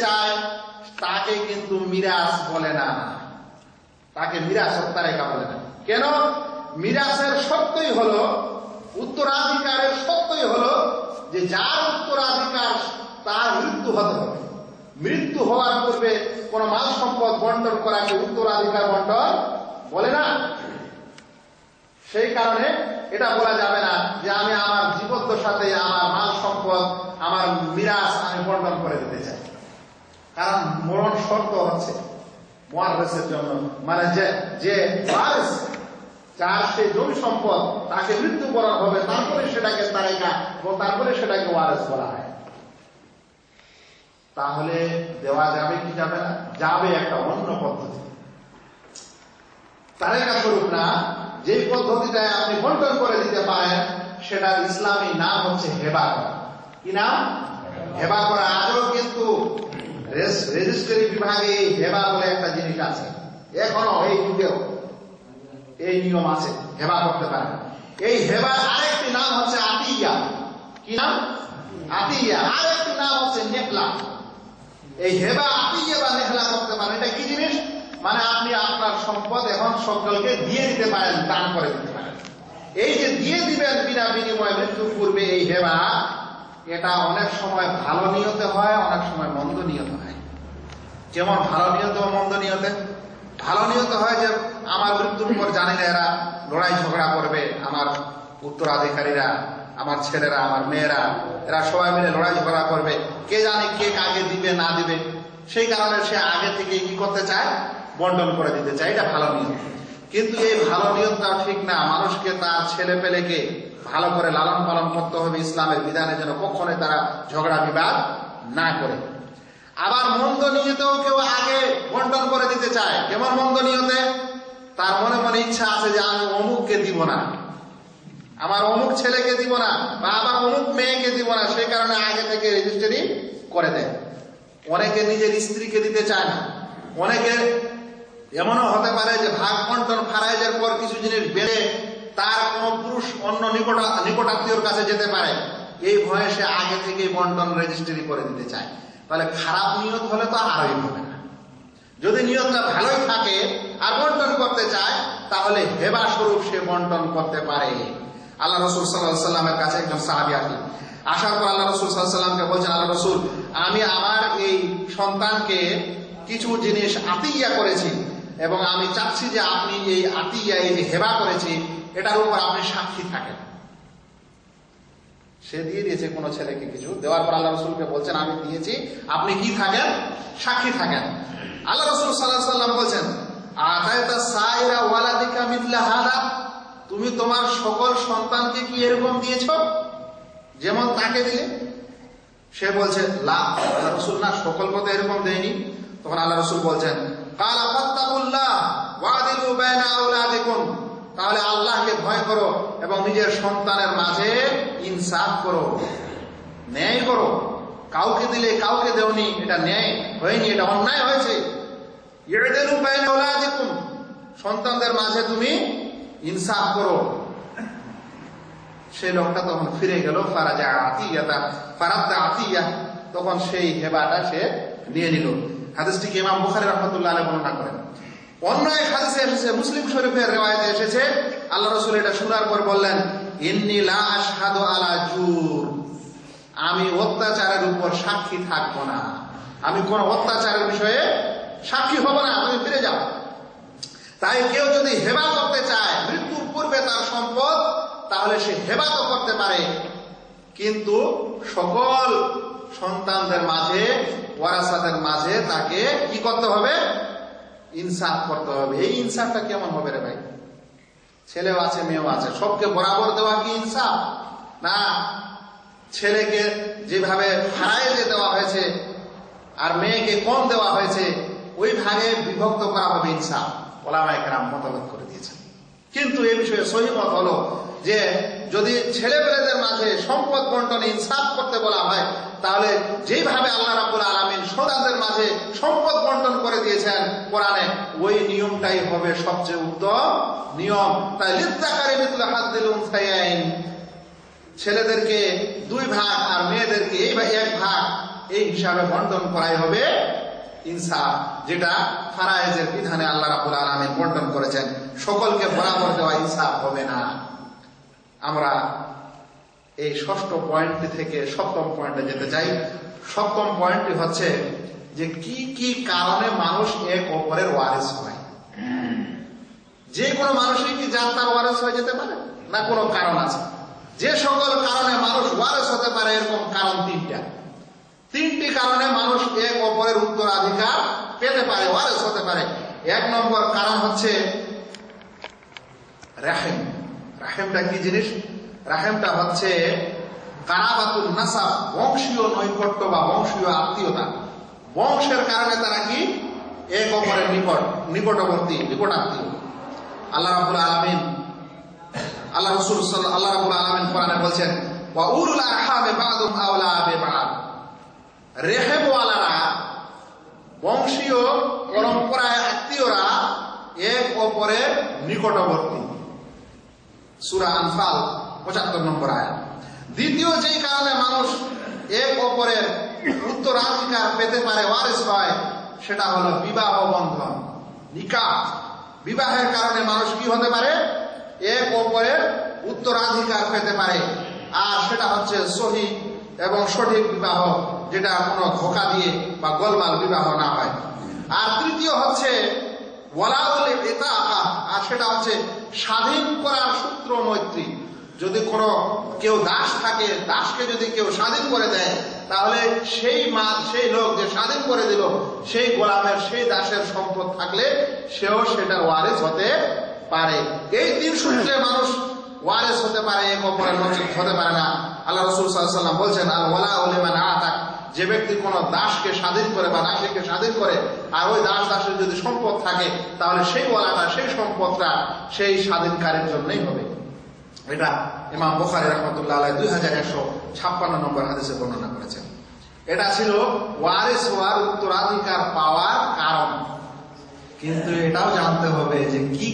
চায় তাকে কিন্তু মিরাজ বলে না। তাকে মিরাজ হত্যারেখা বলে না। কেন? মিরাজের সত্যই হলো, উত্তরাধিকারের সত্যই হলো যে যার উত্তরাধিকার তার মৃত্যু হতে হবে। মৃত্যু হওয়ার পূর্বে কোন মাল সম্পদ বন্টন করাকে উত্তরাধিকার বন্টন? বলে না। সেই কারণে এটা বলা যাবে না যে আমি আমার জীবদ্দশাতে আমার মাল সম্পদ, আমার মিরাজ আমি বন্টন করে দিতে চাই। কারণ মরণ শর্ত হচ্ছে মোয়ারেসের জন্য। মানে যে যে যার জমি সম্পদ তাকে মৃত্যুবরণ হবে, তারপরে সেটাকে তারেকা এবং তারপরে সেটাকে ওয়ারেস বলা হয়। তাহলে দেওয়া যাবে কি যাবে না? যাবে একটা অন্য পদ্ধতি। তারেকা স্বরূপ না, যে পদ্ধতিটায় আপনি বন্টন করে দিতে পারেন সেটা ইসলামী নাম হচ্ছে হেবা করা। কি নাম? হেবা করা। আজও কিন্তু রেজিস্ট্রি বিভাগে হেবা বলে একটা জিনিস আছে। এখনও এই যুগেও এই নিয়ম আছে, হেবা করতে পারে এই হেবার আরেকটি নাম হচ্ছে আতিয়া। কি নাম? আতিয়া। আরেকটি নাম হচ্ছে নেকলা। এই হেবা, আতিয়া বা নেকলা করতে পারেন। এটা কি জিনিস? মানে আপনি আপনার সম্পদ এখন সকলকে দিয়ে দিতে পারেন, দান করে দিতে পারেন। এই যে দিয়ে দিবেন বিনা বিনিময়ে মৃত্যুর পূর্বে এই হেবা এটা অনেক সময় ভালো নিয়তে হয়, অনেক সময় মন্দ নিয়ত হয়। যেমন ভালো নিয়ত ও মন্দ নিয়তে। ভালো নিয়ত হয় যে, আমার মৃত্যুর পর জানি না এরা লড়াই ঝগড়া করবে, আমার উত্তরাধিকারীরা, আমার ছেলেরা, আমার মেয়েরা, এরা সবাই মিলে লড়াই ঝগড়া করবে। কে জানে কে কাকে দিবে, না দিবে। সেই কারণে সে আগে থেকে কি করতে চায়? বন্টন করে দিতে চায়। এটা ভালো নিয়ম কিন্তু এই ভালো নিয়মটা ঠিক না। মানুষকে তার ছেলে পেলেকে ভালো করে লালন পালন করতে হবে ইসলামের বিধানে যেন কখনোই তারা ঝগড়া বিবাদ না করে। আবার মন্দ নিয়তেও কেউ আগে বন্টন করে দিতে চায়। কেমন মন্দ নিয়তে? তার মনে মনে ইচ্ছা আছে যে আমি অমুককে দিব না। আমার অমুক ছেলেকে দিব না বা আবার অমুক মেয়েকে দিব না, সেই কারণে আগে থেকে রেজিস্ট্রি করে দেয়। অনেকে নিজের স্ত্রীকে দিতে চায় না। অনেকে এমনও হতে পারে যে ভাগ বন্টন ফারাইজের পর কিছু জিনিস বেড়ে তার কোন পুরুষ অন্য নিকট, নিকটাত্মীয়র কাছে যেতে পারে। এই ভয়ে সে আগে থেকে বন্টন রেজিস্ট্রি করে দিতে চায়। তাহলে খারাপ নিয়ত হলে তো আরোই হবে না। যদি নিয়তটা ভালোই থাকে আর বন্টন করতে চায়, তাহলে হেবা স্বরূপ সে বন্টন করতে পারে। আল্লাহ রসুল সাল্লাহ সাল্লামের কাছে একজন সাহাবি আসলেন। আসার পর আল্লাহ রসুল সাল্লামকে বলছেন, আল্লাহ রসুল, আমি আমার এই সন্তানকে কিছু জিনিস আতিয়া করেছি এবং আমি চাচ্ছি যে আপনি এই আতিয়া এই যে হেবা করেছি এটার উপর আপনি সাক্ষী থাকেন। সে দিয়ে দিয়েছে কোন ছেলেকে কিছু। দেওয়ার পর আল্লাহ রসুলকে বলছেন, আমি দিয়েছি। আপনি কি থাকেন? সাক্ষী থাকেন। আল্লাহ রসুল সাল্লাহ সাল্লাম বলছেন তুমি তোমার সকল সন্তানকে কি এরকম দিয়েছ? যেমন তাকে দিলে। সে বলছে লাভ আল্লাহ রসুল না, সকল কথা এরকম দেয়নি। তখন আল্লাহ রসুল বলছেন, কাল আফাত্তাকুল্লাহ ওয়াদিলু বাইনা আওলাদিকুম। তাহলে আল্লাহকে ভয় করো এবং নিজের সন্তানের মাঝে ইনসাফ করো। ন্যায় করো। কাউকে দিলে কাউকে দেওনি, এটা ন্যায় হয়নি, এটা অন্যায় হয়েছে। ইউদিলু বাইনা আওলাদিকুম, সন্তানদের মাঝে তুমি ইনসাফ করো। সেই লোকটা তখন ফিরে গেল, ফারাজা আতিয়া ফারাদ্দা আতিয়া, তখন সেই হেবাটা সে নিয়ে নিল। হাদিসটিকে ইমাম বুখারী রহমতুল্লাহ আলাইহি বর্ণনা করেন? অন্য এক হাদিসে এসেছে, মুসলিম শরীফের রেওয়ায়েতে এসেছে। আল্লাহ রাসূল এটা শোনার পর বললেন, ইন্নী লা আশহাদু আলা জুর। আমি অত্যাচারের উপর সাক্ষী থাকব না। আমি কোন অত্যাচারের বিষয়ে সাক্ষী হব না, তুমি ফিরে যাও। তাই কেউ যদি হেবা করতে চায়, মৃত্যুর পূর্বে তার সম্পদ, তাহলে সে হেবা তো করতে পারে। কিন্তু সকল সন্তানদের মাঝে ওয়ারাসাদের মাঝে তাকে কি করতে হবে? ইনসাফ করতে হবে। এই ইনসাফটা কেমন হবে রে ভাই? ছেলেও আছে, মেয়েও আছে। সবকে বরাবর দেওয়া কি ইনসাফ? না। ছেলেকে যেভাবে হারাইতে দেওয়া হয়েছে আর মেয়েকে কম দেওয়া হয়েছে, ওই ভাগে বিভক্ত করা হবে ইনসাফ। ওলামাইকেরাম মতামত করে দিয়েছেন। কিন্তু এ বিষয়ে সহিমত হলো যে যদি ছেলেপেলেদের মাঝে সম্পদ বন্টনে ইনসাফ করতে বলা হয়, তাহলে যেভাবে আল্লাহ রাবুল আলমিন সন্তানদের মাঝে সম্পদ বন্টন করে দিয়েছেন, কোরআনে ওই নিয়মটাই হবে সবচেয়ে উত্তম নিয়ম। তাই লিপ্তাকারী মিতুল হাত দিল ছেলেদেরকে দুই ভাগ আর মেয়েদেরকে এই এক ভাগ এই হিসাবে বন্টন করাই হবে ইনসাফ, যেটা ফারায়েজের বিধানে আল্লাহ রাবুল আলমিন বন্টন করেছেন। সকলকে বরাবর দেওয়া ইনসাফ হবে না। আমরা এই ষষ্ঠ পয়েন্টটি থেকে সপ্তম পয়েন্টে যেতে চাই। সপ্তম পয়েন্টটি হচ্ছে যে কি কি কারণে মানুষ এক অপরের ওয়ারিস হয়? যে কোনো মানুষই কি যার তার ওয়ারেস হয়ে যেতে পারে? না, কোনো কারণ আছে? যে সকল কারণে মানুষ ওয়ারেস হতে পারে, এরকম কারণ তিনটা। তিনটি কারণে মানুষ এক অপরের উত্তরাধিকার পেতে পারে, ওয়ারেস হতে পারে। এক নম্বর কারণ হচ্ছে রাহেম। রাহেমটা কি জিনিস? রাহেমটা হচ্ছে কারাবাতুল নাসাব, বংশীয় নৈকট্য বা বংশীয় আত্মীয়তা। বংশের কারণে তারা কি? এক অপরের নিকট, নিকটবর্তী, নিকটাত্মীয়। আল্লাহ রাবুল আলমিন, আল্লাহ রসুল আল্লাহ রাবুল আলমিন কোরআনে বলছেন, ওয়া উলুল আরহামে বাদুম আওলা বিবাদ রেহেবওয়ালারা, বংশীয় পরম্পরায় আত্মীয়রা এক অপরের নিকটবর্তী। সুরা আনফাল, পঁচাত্তর নম্বর আয়াত। দ্বিতীয় যেই কারণে মানুষ এক অপরের উত্তরাধিকার পেতে পারে, ওয়ারিস হয় সেটা হলো বিবাহ বন্ধন, নিকাহ। বিবাহের কারণে মানুষ কি হতে পারে? এক অপরের উত্তরাধিকার পেতে পারে। আর সেটা হচ্ছে সহি এবং সঠিক বিবাহ, যেটা কোনো ধোকা দিয়ে বা গোলমাল বিবাহ না হয়। আর তৃতীয় হচ্ছে, ওয়ালাউল ইতাআকা আর সেটা হচ্ছে স্বাধীন করার সূত্র মৈত্রী। যদি কোনো কেউ দাস থাকে, দাসকে যদি কেউ স্বাধীন করে দেয়, তাহলে সেই মা, সেই লোক যে স্বাধীন করে দিল, সেই গোলামের, সেই দাসের সম্পদ থাকলে সেও সেটার ওয়ারেস হতে পারে। এই তিন সূত্রে মানুষ ওয়ারেস হতে পারে এক অপরের হতে পারে না। আল্লাহ রসুল সাল্লাম বলছেন আর ওলা ওলিমান আতাক যে ব্যক্তি কোন দাসকে স্বাধীন করে বা দাসীকে স্বাধীন করে, আর ওই দাস দাসের যদি সম্পদ থাকে, তাহলে সেই ওয়ালাটা সেই সম্পদটা সেই স্বাধীনকারীর জন্যই হবে। এটা ইমাম বোখারি রহমতুল্লাহ আলাই দুই হাজার একশো ছাপ্পান্ন নম্বর হাদিসে বর্ণনা করেছেন। এটা ছিল ওয়ারিস হওয়ার উত্তরাধিকার পাওয়ার কারণ। কিন্তু এটাও জানতে হবে যে কি